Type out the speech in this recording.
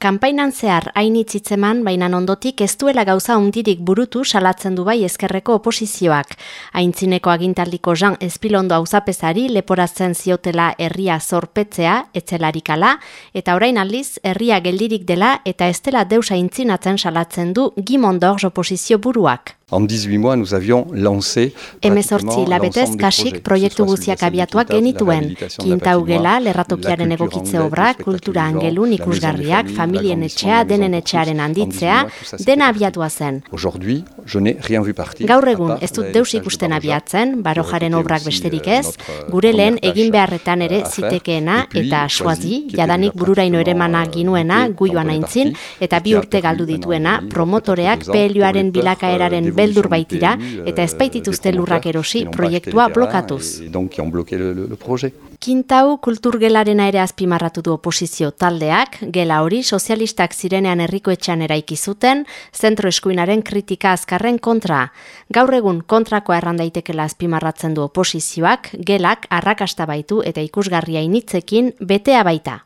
Kampainan zehar hainitzitzeman, baina ondotik ez duela gauza ondirik burutu salatzen du bai ezkerreko oposizioak. Aintzineko agintaldiko Jean Espilondo hauzapezari leporatzen ziotela herria zorpetzea, etxelarikala, eta orain aldiz, herria geldirik dela eta ez dela deus aintzinatzen salatzen du Gimondor oposizio buruak. En 18 mois, nous avions lancé Emezortzi labetez kasik proiektu guziak abiatuak genituen. Kintau gela, lerratokiaren egokitze obra, kultura angelun ikusgarriak, familien etxea, denen etxearen handitzea, dena abiatua zen. Gaur egun ez dut deus ikusten abiatzen, barojaren obrak besterik ez, gure lehen egin beharretan ere zitekeena eta suazi, jadanik bururaino ere mana ginuena, guioan aintzin, eta bi urte galdu dituena, promotoreak pelioaren bilakaeraren beldur baitira eta ez baitituzte lurrak erosi proiektua blokatuz. Kintau kulturgelarena ere azpimarratu du oposizio taldeak, gela hori sozialistak zirenean herriko etxan eraiki zuten, zentro eskuinaren kritika azkarren kontra. Gaur egun kontrakoa errandaitekela azpimarratzen du oposizioak, gelak arrakasta baitu eta ikusgarria initzekin betea baita.